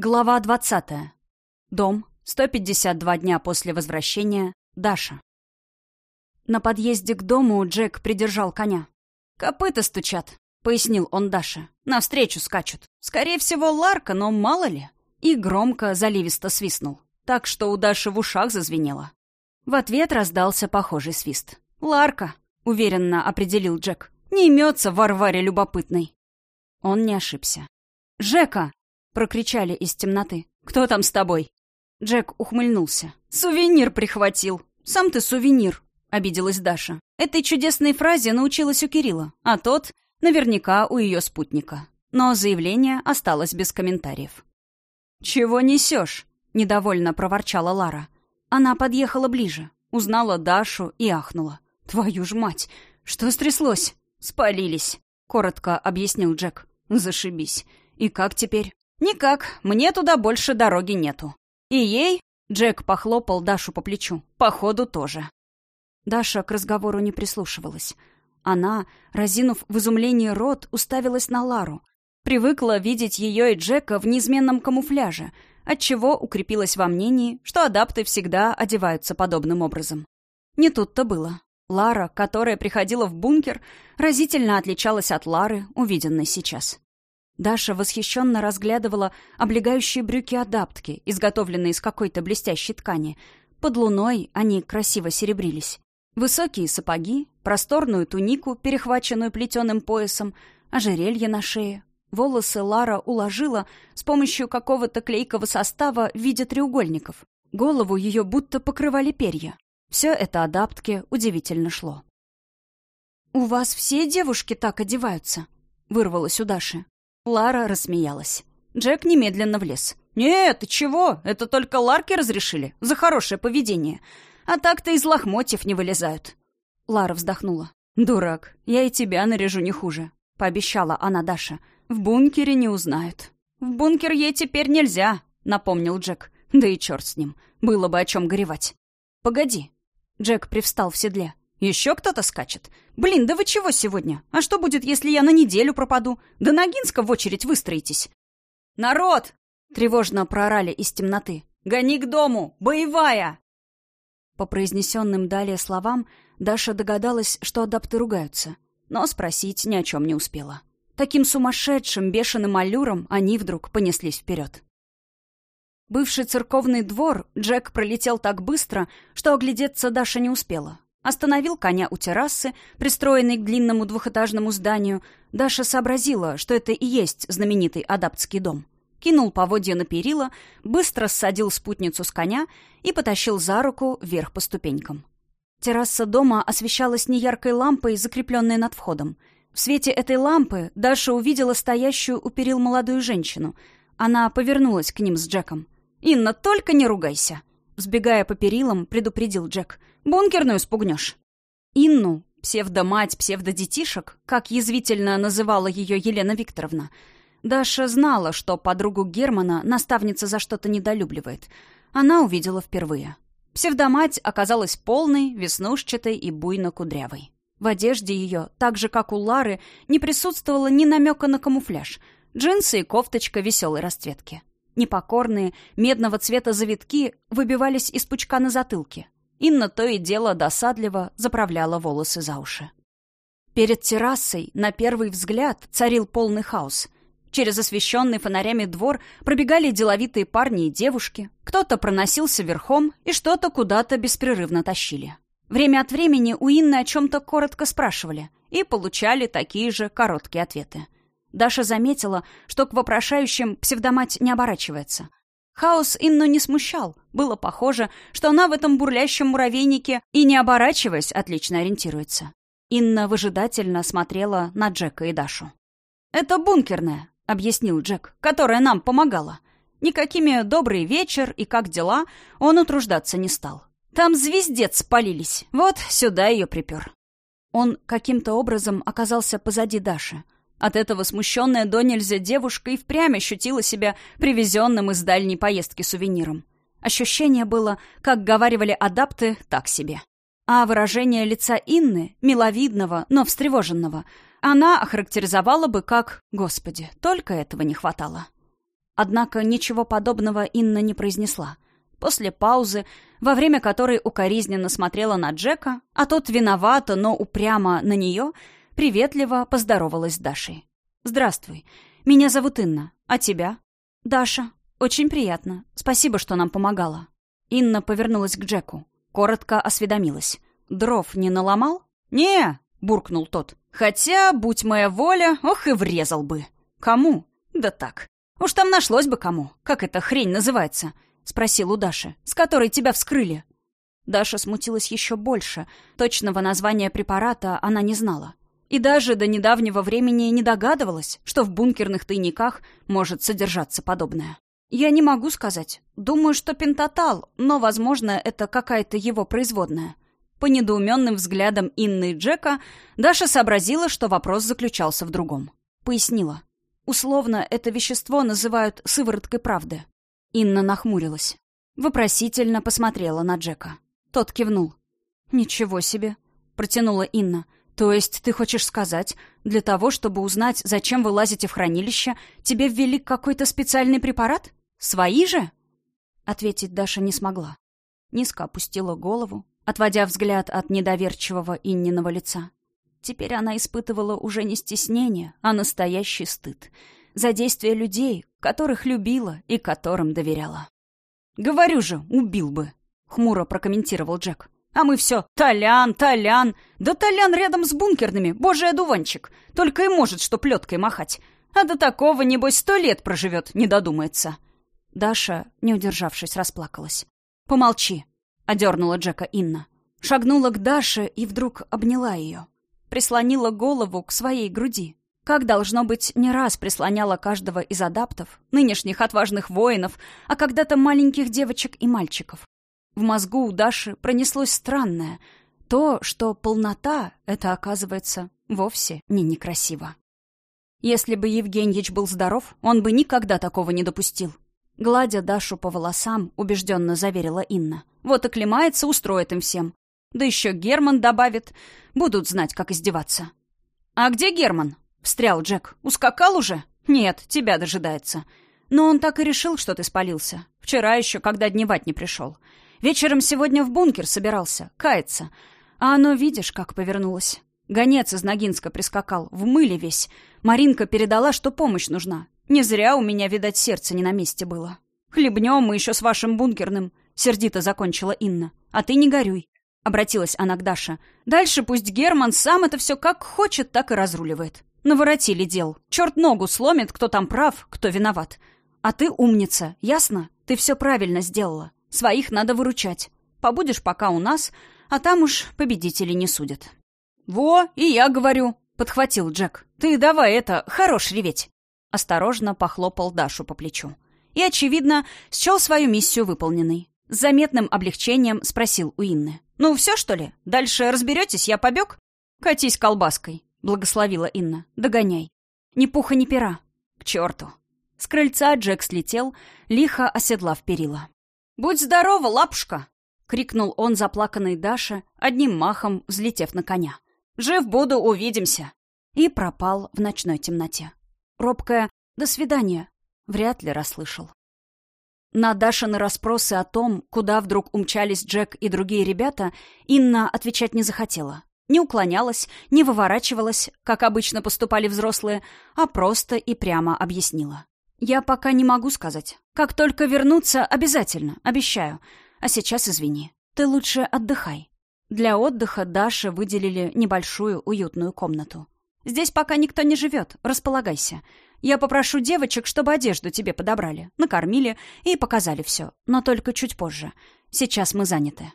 Глава 20. Дом. 152 дня после возвращения. Даша. На подъезде к дому Джек придержал коня. «Копыта стучат», — пояснил он Даше. «Навстречу скачут. Скорее всего, Ларка, но мало ли». И громко, заливисто свистнул. Так что у Даши в ушах зазвенело. В ответ раздался похожий свист. «Ларка», — уверенно определил Джек. «Не имется Варваре любопытной». Он не ошибся. «Жека!» Прокричали из темноты. «Кто там с тобой?» Джек ухмыльнулся. «Сувенир прихватил. Сам ты сувенир», — обиделась Даша. Этой чудесной фразе научилась у Кирилла, а тот наверняка у ее спутника. Но заявление осталось без комментариев. «Чего несешь?» — недовольно проворчала Лара. Она подъехала ближе, узнала Дашу и ахнула. «Твою ж мать! Что стряслось?» «Спалились», — коротко объяснил Джек. «Зашибись. И как теперь?» «Никак, мне туда больше дороги нету. И ей...» — Джек похлопал Дашу по плечу. «Походу тоже». Даша к разговору не прислушивалась. Она, разинув в изумлении рот, уставилась на Лару. Привыкла видеть ее и Джека в неизменном камуфляже, отчего укрепилась во мнении, что адапты всегда одеваются подобным образом. Не тут-то было. Лара, которая приходила в бункер, разительно отличалась от Лары, увиденной сейчас. Даша восхищенно разглядывала облегающие брюки-адаптки, изготовленные из какой-то блестящей ткани. Под луной они красиво серебрились. Высокие сапоги, просторную тунику, перехваченную плетеным поясом, ожерелье на шее. Волосы Лара уложила с помощью какого-то клейкого состава в виде треугольников. Голову ее будто покрывали перья. Все это адаптке удивительно шло. «У вас все девушки так одеваются?» — вырвалось у Даши. Лара рассмеялась. Джек немедленно влез. «Нет, ты чего? Это только Ларки разрешили. За хорошее поведение. А так-то из лохмотьев не вылезают». Лара вздохнула. «Дурак, я и тебя наряжу не хуже», — пообещала она Даша. «В бункере не узнают». «В бункер ей теперь нельзя», — напомнил Джек. «Да и черт с ним. Было бы о чем горевать». «Погоди». Джек привстал в седле. «Еще кто-то скачет? Блин, да вы чего сегодня? А что будет, если я на неделю пропаду? До Ногинска в очередь выстроитесь». «Народ!» — тревожно проорали из темноты. «Гони к дому! Боевая!» По произнесенным далее словам Даша догадалась, что адапты ругаются, но спросить ни о чем не успела. Таким сумасшедшим, бешеным аллюром они вдруг понеслись вперед. Бывший церковный двор Джек пролетел так быстро, что оглядеться Даша не успела. Остановил коня у террасы, пристроенной к длинному двухэтажному зданию. Даша сообразила, что это и есть знаменитый адаптский дом. Кинул поводья на перила, быстро ссадил спутницу с коня и потащил за руку вверх по ступенькам. Терраса дома освещалась неяркой лампой, закрепленной над входом. В свете этой лампы Даша увидела стоящую у перил молодую женщину. Она повернулась к ним с Джеком. «Инна, только не ругайся!» Сбегая по перилам, предупредил Джек. «Бункерную спугнешь». Инну, псевдомать псевдодетишек, как язвительно называла ее Елена Викторовна, Даша знала, что подругу Германа наставница за что-то недолюбливает. Она увидела впервые. Псевдомать оказалась полной, веснушчатой и буйно-кудрявой. В одежде ее, так же как у Лары, не присутствовало ни намека на камуфляж. Джинсы и кофточка веселой расцветки. Непокорные, медного цвета завитки выбивались из пучка на затылке. Инна то и дело досадливо заправляла волосы за уши. Перед террасой, на первый взгляд, царил полный хаос. Через освещенный фонарями двор пробегали деловитые парни и девушки. Кто-то проносился верхом и что-то куда-то беспрерывно тащили. Время от времени у Инны о чем-то коротко спрашивали и получали такие же короткие ответы — Даша заметила, что к вопрошающим псевдомать не оборачивается. Хаос Инну не смущал. Было похоже, что она в этом бурлящем муравейнике и, не оборачиваясь, отлично ориентируется. Инна выжидательно смотрела на Джека и Дашу. «Это бункерная», — объяснил Джек, — «которая нам помогала. Никакими «добрый вечер» и «как дела» он утруждаться не стал. Там звездец спалились, вот сюда ее припер». Он каким-то образом оказался позади Даши — от этого смущенная до нельзя девушка и впрямь ощутила себя привезенным из дальней поездки сувениром. Ощущение было, как говаривали адапты, так себе. А выражение лица Инны, миловидного, но встревоженного, она охарактеризовала бы как «Господи, только этого не хватало». Однако ничего подобного Инна не произнесла. После паузы, во время которой укоризненно смотрела на Джека, а тот виновато, но упрямо на нее, приветливо поздоровалась с Дашей. «Здравствуй. Меня зовут Инна. А тебя?» «Даша. Очень приятно. Спасибо, что нам помогала». Инна повернулась к Джеку. Коротко осведомилась. «Дров не наломал?» «Не!» — буркнул тот. «Хотя, будь моя воля, ох и врезал бы». «Кому?» «Да так. Уж там нашлось бы кому. Как эта хрень называется?» — спросил у Даши. «С которой тебя вскрыли?» Даша смутилась еще больше. Точного названия препарата она не знала. И даже до недавнего времени не догадывалась, что в бункерных тайниках может содержаться подобное. Я не могу сказать. Думаю, что пентатал, но, возможно, это какая-то его производная. По недоуменным взглядам Инны и Джека Даша сообразила, что вопрос заключался в другом. Пояснила. Условно, это вещество называют сывороткой правды. Инна нахмурилась. Вопросительно посмотрела на Джека. Тот кивнул. «Ничего себе», — протянула Инна. «То есть ты хочешь сказать, для того, чтобы узнать, зачем вы лазите в хранилище, тебе ввели какой-то специальный препарат? Свои же?» Ответить Даша не смогла. Низко опустила голову, отводя взгляд от недоверчивого Инниного лица. Теперь она испытывала уже не стеснение, а настоящий стыд за действия людей, которых любила и которым доверяла. «Говорю же, убил бы», — хмуро прокомментировал Джек. «А мы все Толян, Толян! Да Толян рядом с бункерными, божий одуванчик! Только и может, что плеткой махать. А до такого, небось, сто лет проживет, не додумается». Даша, не удержавшись, расплакалась. «Помолчи», одернула Джека Инна. Шагнула к Даше и вдруг обняла ее. Прислонила голову к своей груди. Как, должно быть, не раз прислоняла каждого из адаптов, нынешних отважных воинов, а когда-то маленьких девочек и мальчиков. В мозгу у Даши пронеслось странное. То, что полнота — это, оказывается, вовсе не некрасиво. Если бы Евгеньевич был здоров, он бы никогда такого не допустил. Гладя Дашу по волосам, убежденно заверила Инна. Вот оклемается, устроит им всем. Да еще Герман добавит. Будут знать, как издеваться. «А где Герман?» — встрял Джек. «Ускакал уже?» «Нет, тебя дожидается. Но он так и решил, что ты спалился. Вчера еще, когда дневать не пришел. Вечером сегодня в бункер собирался, каяться. А оно, видишь, как повернулось. Гонец из Ногинска прискакал, в мыле весь. Маринка передала, что помощь нужна. Не зря у меня, видать, сердце не на месте было. Хлебнем мы еще с вашим бункерным, сердито закончила Инна. А ты не горюй. Обратилась она к Даше. Дальше пусть Герман сам это все как хочет, так и разруливает. Наворотили дел. Черт ногу сломит, кто там прав, кто виноват. А ты умница, ясно? Ты все правильно сделала. Своих надо выручать. Побудешь пока у нас, а там уж победители не судят. «Во, и я говорю», — подхватил Джек. «Ты давай это, хорош реветь». Осторожно похлопал Дашу по плечу. И, очевидно, счел свою миссию выполненной. С заметным облегчением спросил у Инны. «Ну, все, что ли? Дальше разберетесь, я побег?» «Катись колбаской», — благословила Инна. «Догоняй. Ни пуха, ни пера. К черту». С крыльца Джек слетел, лихо оседлав перила. «Будь здорова, лапушка!» — крикнул он заплаканной Даше, одним махом взлетев на коня. «Жив буду, увидимся!» И пропал в ночной темноте. Робкое «до свидания» вряд ли расслышал. На Дашины расспросы о том, куда вдруг умчались Джек и другие ребята, Инна отвечать не захотела. Не уклонялась, не выворачивалась, как обычно поступали взрослые, а просто и прямо объяснила. «Я пока не могу сказать. Как только вернуться, обязательно, обещаю. А сейчас извини. Ты лучше отдыхай». Для отдыха Даше выделили небольшую уютную комнату. Здесь пока никто не живет, располагайся. Я попрошу девочек, чтобы одежду тебе подобрали, накормили и показали все, но только чуть позже. Сейчас мы заняты».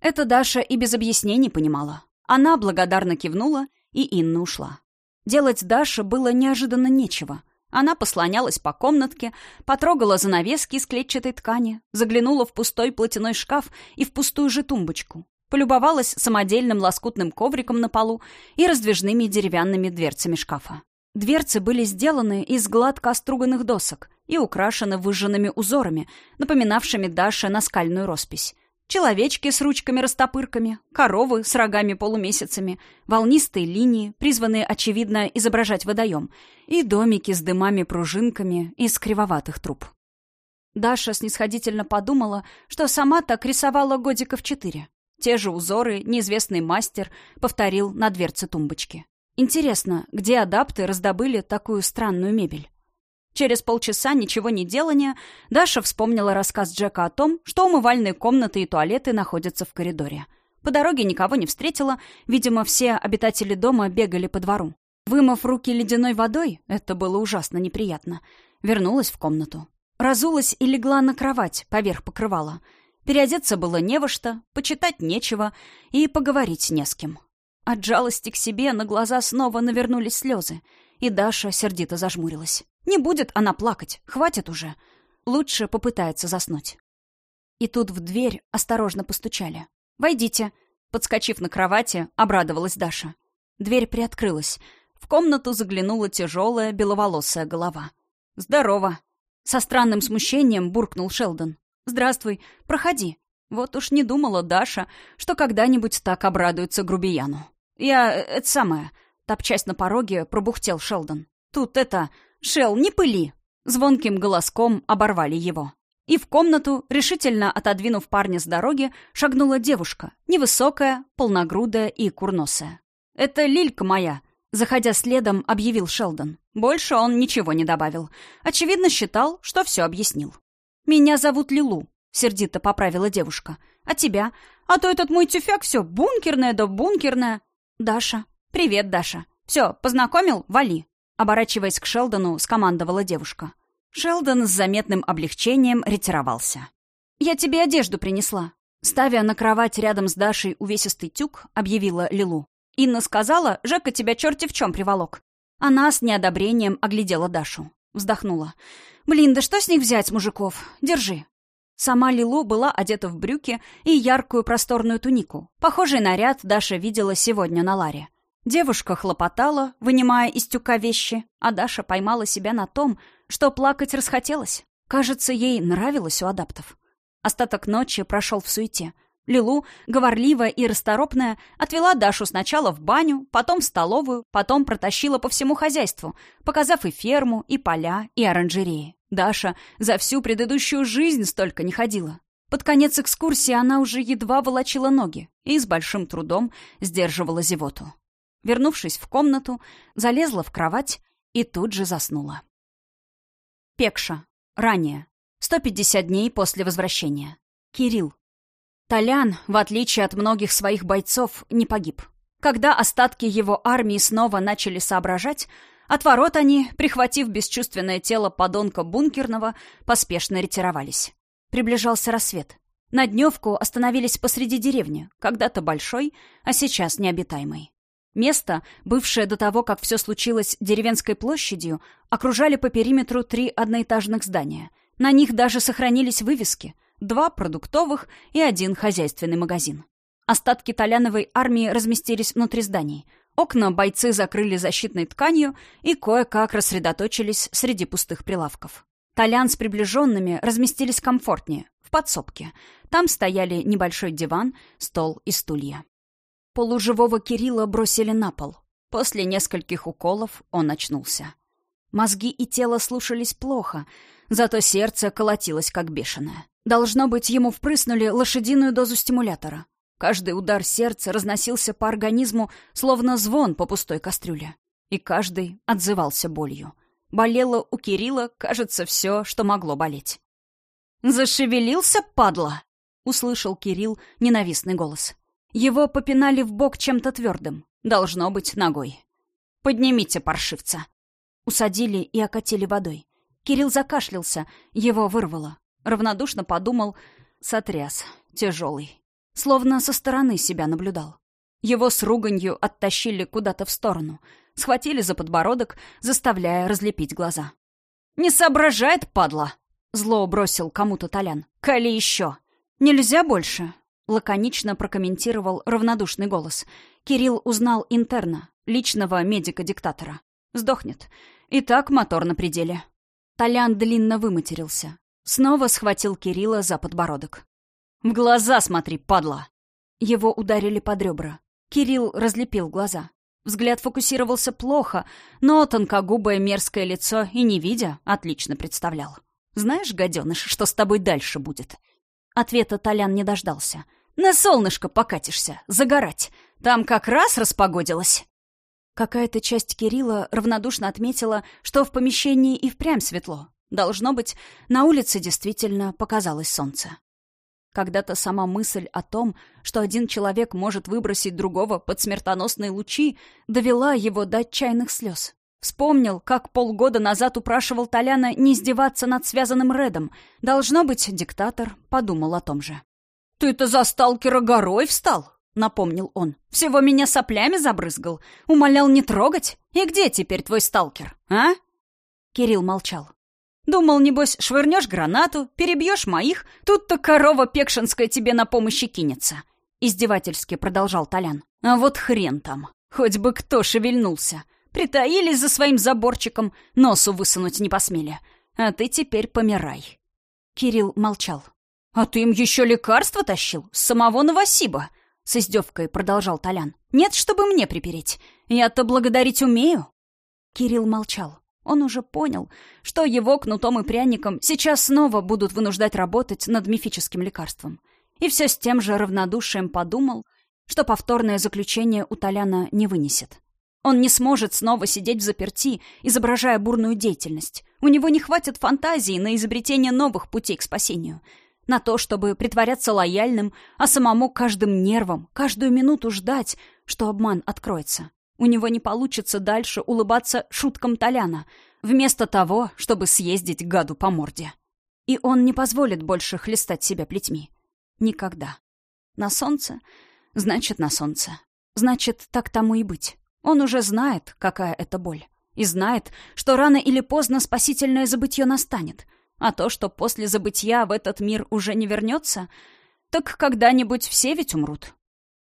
Это Даша и без объяснений понимала. Она благодарно кивнула, и Инна ушла. Делать Даше было неожиданно нечего. Она послонялась по комнатке, потрогала занавески из клетчатой ткани, заглянула в пустой платяной шкаф и в пустую же тумбочку, полюбовалась самодельным лоскутным ковриком на полу и раздвижными деревянными дверцами шкафа. Дверцы были сделаны из гладко оструганных досок и украшены выжженными узорами, напоминавшими Даше наскальную роспись. Человечки с ручками-растопырками, коровы с рогами-полумесяцами, волнистые линии, призванные, очевидно, изображать водоем, и домики с дымами-пружинками из кривоватых труб. Даша снисходительно подумала, что сама так рисовала годиков четыре. Те же узоры неизвестный мастер повторил на дверце тумбочки. Интересно, где адапты раздобыли такую странную мебель? Через полчаса ничего не делания Даша вспомнила рассказ Джека о том, что умывальные комнаты и туалеты находятся в коридоре. По дороге никого не встретила, видимо, все обитатели дома бегали по двору. Вымыв руки ледяной водой, это было ужасно неприятно, вернулась в комнату. Разулась и легла на кровать, поверх покрывала. Переодеться было не во что, почитать нечего и поговорить не с кем. От жалости к себе на глаза снова навернулись слезы, и Даша сердито зажмурилась. Не будет она плакать, хватит уже. Лучше попытается заснуть. И тут в дверь осторожно постучали. «Войдите!» Подскочив на кровати, обрадовалась Даша. Дверь приоткрылась. В комнату заглянула тяжелая беловолосая голова. «Здорово!» Со странным смущением буркнул Шелдон. «Здравствуй, проходи». Вот уж не думала Даша, что когда-нибудь так обрадуется грубияну. «Я... это самое...» Топчась на пороге, пробухтел Шелдон. «Тут это... «Шел, не пыли!» Звонким голоском оборвали его. И в комнату, решительно отодвинув парня с дороги, шагнула девушка, невысокая, полногрудая и курносая. «Это Лилька моя», — заходя следом, объявил Шелдон. Больше он ничего не добавил. Очевидно, считал, что все объяснил. «Меня зовут Лилу», — сердито поправила девушка. «А тебя? А то этот мой тюфяк все бункерное да бункерное». «Даша». «Привет, Даша. Все, познакомил? Вали». Оборачиваясь к Шелдону, скомандовала девушка. Шелдон с заметным облегчением ретировался. «Я тебе одежду принесла». Ставя на кровать рядом с Дашей увесистый тюк, объявила Лилу. «Инна сказала, Жека тебя черти в чем приволок». Она с неодобрением оглядела Дашу. Вздохнула. «Блин, да что с них взять, мужиков? Держи». Сама Лилу была одета в брюки и яркую просторную тунику. Похожий наряд Даша видела сегодня на Ларе. Девушка хлопотала, вынимая из тюка вещи, а Даша поймала себя на том, что плакать расхотелось. Кажется, ей нравилось у адаптов. Остаток ночи прошел в суете. Лилу, говорливая и расторопная, отвела Дашу сначала в баню, потом в столовую, потом протащила по всему хозяйству, показав и ферму, и поля, и оранжереи. Даша за всю предыдущую жизнь столько не ходила. Под конец экскурсии она уже едва волочила ноги и с большим трудом сдерживала зевоту. Вернувшись в комнату, залезла в кровать и тут же заснула. Пекша. Ранее. 150 дней после возвращения. Кирилл. Толян, в отличие от многих своих бойцов, не погиб. Когда остатки его армии снова начали соображать, от ворот они, прихватив бесчувственное тело подонка бункерного, поспешно ретировались. Приближался рассвет. На дневку остановились посреди деревни, когда-то большой, а сейчас необитаемой. Место, бывшее до того, как все случилось деревенской площадью, окружали по периметру три одноэтажных здания. На них даже сохранились вывески. Два продуктовых и один хозяйственный магазин. Остатки Толяновой армии разместились внутри зданий. Окна бойцы закрыли защитной тканью и кое-как рассредоточились среди пустых прилавков. Толян с приближенными разместились комфортнее, в подсобке. Там стояли небольшой диван, стол и стулья. Полуживого Кирилла бросили на пол. После нескольких уколов он очнулся. Мозги и тело слушались плохо, зато сердце колотилось как бешеное. Должно быть, ему впрыснули лошадиную дозу стимулятора. Каждый удар сердца разносился по организму, словно звон по пустой кастрюле. И каждый отзывался болью. Болело у Кирилла, кажется, все, что могло болеть. «Зашевелился, падла!» — услышал Кирилл ненавистный голос. Его попинали в бок чем-то твердым. Должно быть, ногой. «Поднимите паршивца!» Усадили и окатили водой. Кирилл закашлялся, его вырвало. Равнодушно подумал, сотряс, тяжелый. Словно со стороны себя наблюдал. Его с руганью оттащили куда-то в сторону. Схватили за подбородок, заставляя разлепить глаза. «Не соображает, падла!» Зло бросил кому-то Толян. «Кали еще!» «Нельзя больше!» Лаконично прокомментировал равнодушный голос. Кирилл узнал интерна, личного медика-диктатора. Сдохнет. И так мотор на пределе. Толян длинно выматерился. Снова схватил Кирилла за подбородок. В глаза смотри, падла!» Его ударили под ребра. Кирилл разлепил глаза. Взгляд фокусировался плохо, но тонкогубое мерзкое лицо и не видя, отлично представлял. «Знаешь, гаденыш, что с тобой дальше будет?» Ответа Толян не дождался. «На солнышко покатишься, загорать. Там как раз распогодилось». Какая-то часть Кирилла равнодушно отметила, что в помещении и впрямь светло. Должно быть, на улице действительно показалось солнце. Когда-то сама мысль о том, что один человек может выбросить другого под смертоносные лучи, довела его до отчаянных слез. Вспомнил, как полгода назад упрашивал Толяна не издеваться над связанным Редом. Должно быть, диктатор подумал о том же. «Ты-то за сталкера горой встал?» — напомнил он. «Всего меня соплями забрызгал. Умолял не трогать. И где теперь твой сталкер, а?» Кирилл молчал. Думал, небось, швырнешь гранату, перебьешь моих, тут-то корова пекшинская тебе на помощь кинется. Издевательски продолжал Толян. А вот хрен там. Хоть бы кто шевельнулся. Притаились за своим заборчиком, носу высунуть не посмели. А ты теперь помирай. Кирилл молчал. «А ты им еще лекарства тащил? Самого Новосиба?» С издевкой продолжал Толян. «Нет, чтобы мне припереть. Я-то благодарить умею». Кирилл молчал. Он уже понял, что его кнутом и пряником сейчас снова будут вынуждать работать над мифическим лекарством. И все с тем же равнодушием подумал, что повторное заключение у Толяна не вынесет. Он не сможет снова сидеть в заперти, изображая бурную деятельность. У него не хватит фантазии на изобретение новых путей к спасению. На то, чтобы притворяться лояльным, а самому каждым нервом, каждую минуту ждать, что обман откроется. У него не получится дальше улыбаться шуткам Толяна, вместо того, чтобы съездить гаду по морде. И он не позволит больше хлестать себя плетьми. Никогда. На солнце? Значит, на солнце. Значит, так тому и быть. Он уже знает, какая это боль. И знает, что рано или поздно спасительное забытье настанет. А то, что после забытья в этот мир уже не вернется, так когда-нибудь все ведь умрут.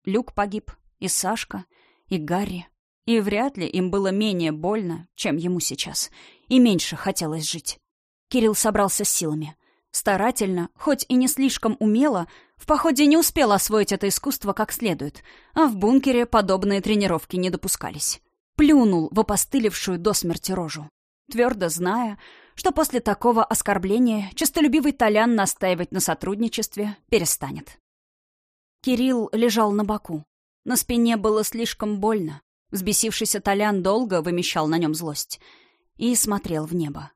Люк погиб, и Сашка, и Гарри, и вряд ли им было менее больно, чем ему сейчас, и меньше хотелось жить. Кирилл собрался с силами. Старательно, хоть и не слишком умело, в походе не успел освоить это искусство как следует, а в бункере подобные тренировки не допускались. Плюнул в опостылевшую до смерти рожу, твердо зная, что после такого оскорбления честолюбивый Толян настаивать на сотрудничестве перестанет. Кирилл лежал на боку. На спине было слишком больно. Взбесившийся Толян долго вымещал на нем злость и смотрел в небо.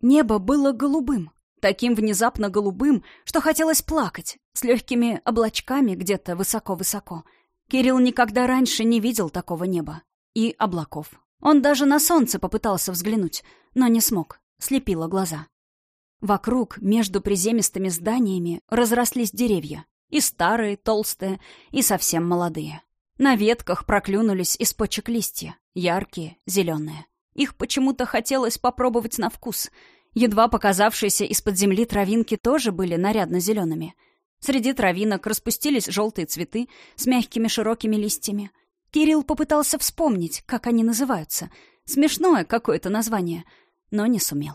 Небо было голубым, таким внезапно голубым, что хотелось плакать, с легкими облачками где-то высоко-высоко. Кирилл никогда раньше не видел такого неба. И облаков. Он даже на солнце попытался взглянуть, но не смог, слепило глаза. Вокруг, между приземистыми зданиями, разрослись деревья. И старые, толстые, и совсем молодые. На ветках проклюнулись из почек листья, яркие, зеленые. Их почему-то хотелось попробовать на вкус. Едва показавшиеся из-под земли травинки тоже были нарядно-зелеными. Среди травинок распустились желтые цветы с мягкими широкими листьями. Кирилл попытался вспомнить, как они называются. Смешное какое-то название, но не сумел.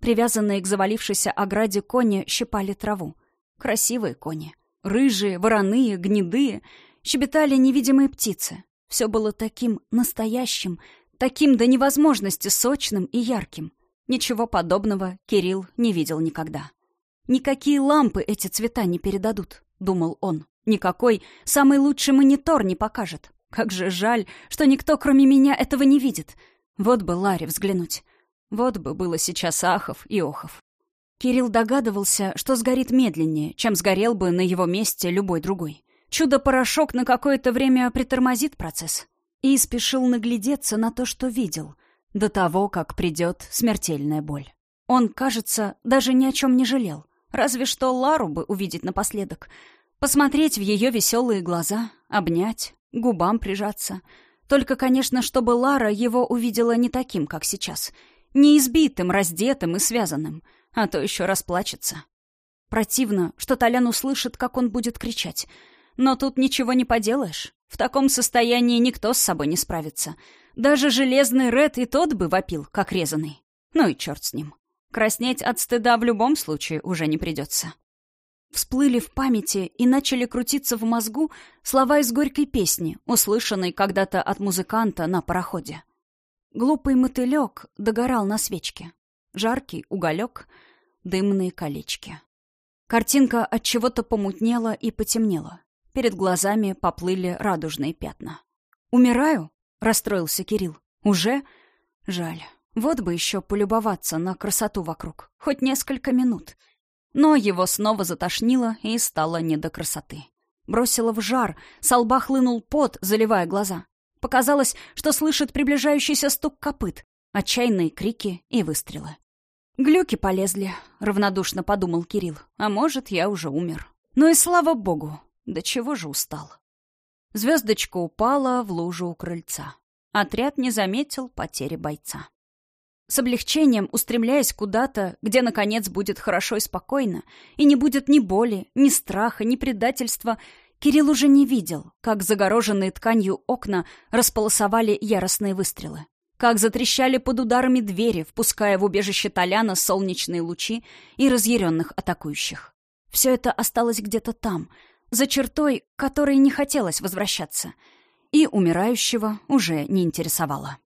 Привязанные к завалившейся ограде кони щипали траву. Красивые кони. Рыжие, вороные, гнедые — щебетали невидимые птицы. Все было таким настоящим, таким до невозможности сочным и ярким. Ничего подобного Кирилл не видел никогда. «Никакие лампы эти цвета не передадут», — думал он. «Никакой самый лучший монитор не покажет. Как же жаль, что никто, кроме меня, этого не видит. Вот бы Ларе взглянуть. Вот бы было сейчас ахов и охов». Кирилл догадывался, что сгорит медленнее, чем сгорел бы на его месте любой другой. Чудо-порошок на какое-то время притормозит процесс. И спешил наглядеться на то, что видел, до того, как придет смертельная боль. Он, кажется, даже ни о чем не жалел. Разве что Лару бы увидеть напоследок. Посмотреть в ее веселые глаза, обнять, губам прижаться. Только, конечно, чтобы Лара его увидела не таким, как сейчас. Не избитым, раздетым и связанным. А то еще расплачется. Противно, что Толян услышит, как он будет кричать — но тут ничего не поделаешь. В таком состоянии никто с собой не справится. Даже железный Ред и тот бы вопил, как резанный. Ну и черт с ним. Краснеть от стыда в любом случае уже не придется. Всплыли в памяти и начали крутиться в мозгу слова из горькой песни, услышанной когда-то от музыканта на пароходе. Глупый мотылек догорал на свечке. Жаркий уголек, дымные колечки. Картинка от чего-то помутнела и потемнела. Перед глазами поплыли радужные пятна. «Умираю?» — расстроился Кирилл. «Уже? Жаль. Вот бы еще полюбоваться на красоту вокруг. Хоть несколько минут». Но его снова затошнило и стало не до красоты. Бросило в жар, со лба хлынул пот, заливая глаза. Показалось, что слышит приближающийся стук копыт, отчаянные крики и выстрелы. «Глюки полезли», — равнодушно подумал Кирилл. «А может, я уже умер. Ну и слава богу, до чего же устал». Звездочка упала в лужу у крыльца. Отряд не заметил потери бойца. С облегчением, устремляясь куда-то, где, наконец, будет хорошо и спокойно, и не будет ни боли, ни страха, ни предательства, Кирилл уже не видел, как загороженные тканью окна располосовали яростные выстрелы, как затрещали под ударами двери, впуская в убежище Толяна солнечные лучи и разъяренных атакующих. Все это осталось где-то там, за чертой, которой не хотелось возвращаться, и умирающего уже не интересовало.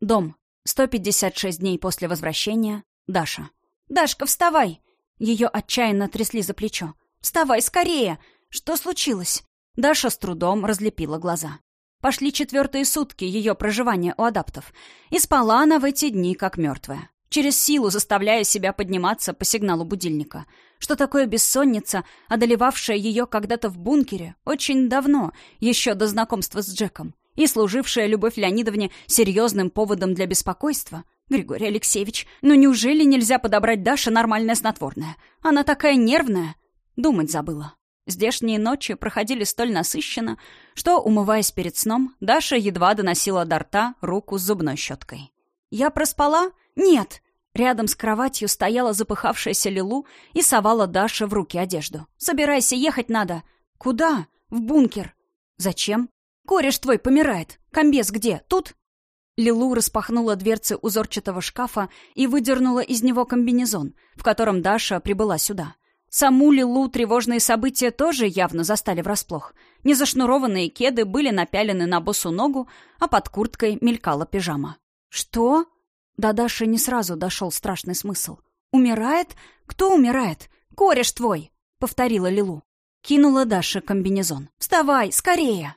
Дом, 156 дней после возвращения. Даша. «Дашка, вставай!» Ее отчаянно трясли за плечо. «Вставай скорее! Что случилось?» Даша с трудом разлепила глаза. Пошли четвертые сутки ее проживания у адаптов. И спала она в эти дни, как мертвая. Через силу заставляя себя подниматься по сигналу будильника. Что такое бессонница, одолевавшая ее когда-то в бункере, очень давно, еще до знакомства с Джеком и служившая Любовь Леонидовне серьезным поводом для беспокойства. Григорий Алексеевич, ну неужели нельзя подобрать Даше нормальное снотворное? Она такая нервная. Думать забыла. Здешние ночи проходили столь насыщенно, что, умываясь перед сном, Даша едва доносила до рта руку с зубной щеткой. «Я проспала? Нет!» Рядом с кроватью стояла запыхавшаяся Лилу и совала Даше в руки одежду. «Собирайся, ехать надо!» «Куда?» «В бункер!» «Зачем?» «Кореш твой помирает. Комбез где? Тут?» Лилу распахнула дверцы узорчатого шкафа и выдернула из него комбинезон, в котором Даша прибыла сюда. Саму Лилу тревожные события тоже явно застали врасплох. Незашнурованные кеды были напялены на босу ногу, а под курткой мелькала пижама. «Что?» До Даши не сразу дошел страшный смысл. «Умирает? Кто умирает? Кореш твой!» — повторила Лилу. Кинула Даша комбинезон. «Вставай, скорее!»